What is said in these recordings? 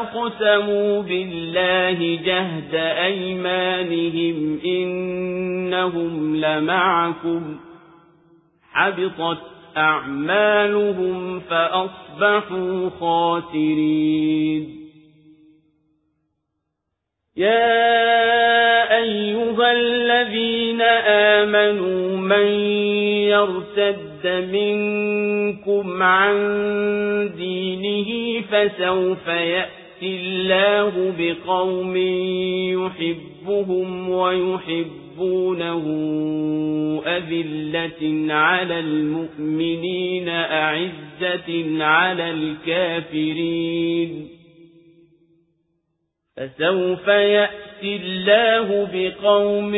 أقسموا بالله جهد أيمانهم إنهم لمعكم حبطت أعمالهم فأصبحوا خاسرين. يا أيها الذين آمنوا من يرتد منكم عن دينه فسوف يأتي الله بقوم يحبهم ويحبونه أذلة على المؤمنين أعزة على الكافرين فسوف يأتي الله بقوم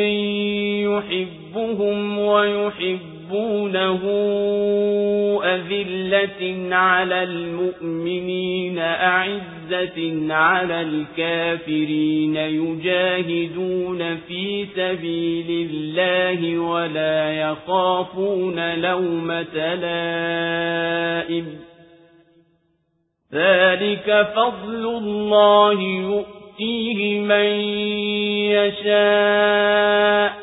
يحبهم ويحبونه أذلة على المؤمنين أعزة على الكافرين يجاهدون في سبيل الله ولا يخافون لومة لائم. ذلك فضل الله يؤتيه من يشاء.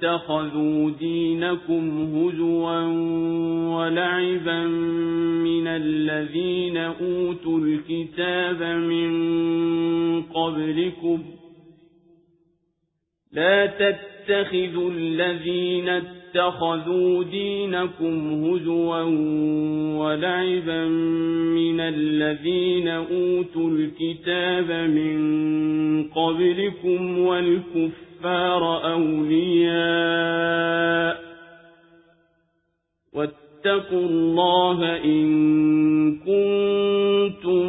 اتخذوا دينكم هزوا ولعبا من الذين أوتوا الكتاب من قبلكم. لا تتخذوا الذين اتخذوا دينكم هزوا ولعبا من الذين أوتوا الكتاب من قبلكم والكفر الكفار أولياء واتقوا الله إن كنتم